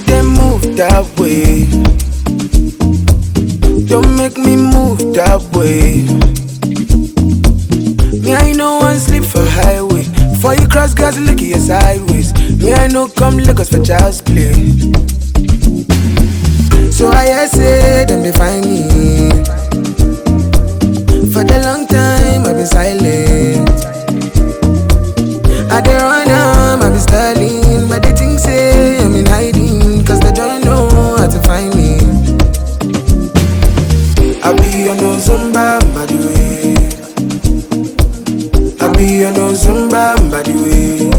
that way. Don't make me move that way. Me, I know one sleep for highway. For you cross, guys, look at your sideways. Me, I know come Lagos for child's play. So I say them they find me. Zumba, the way.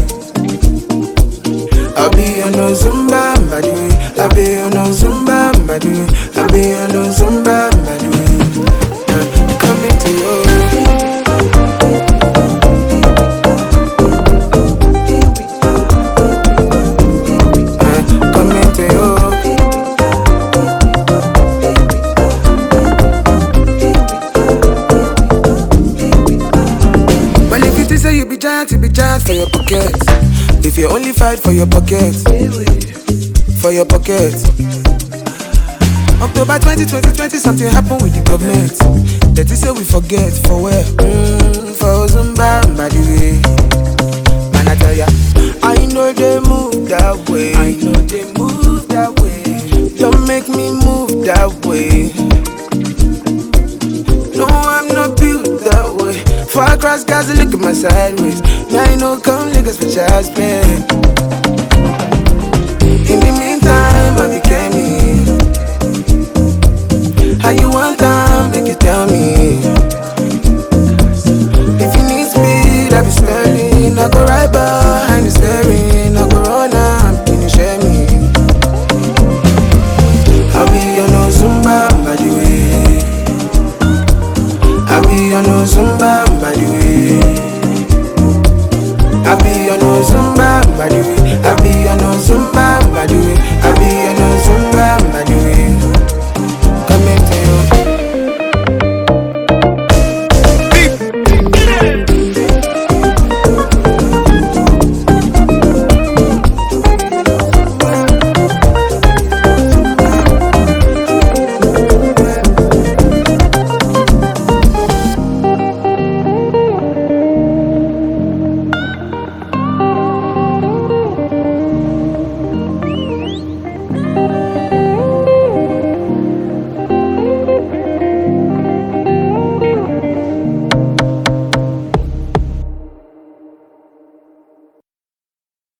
I be on Ozumba, by the way. I be on Ozumba, by the way. I be on no Zumba, be giant, be giant for your pocket. If you only fight for your pocket, for your pocket. October 2020, 20 something happened with the government. That is say we forget for where? Mm, for Zumba, Far across Gaza, look at my sideways. Me, I know come niggas for child's play. Ozumba, by way. I be on Ozumba.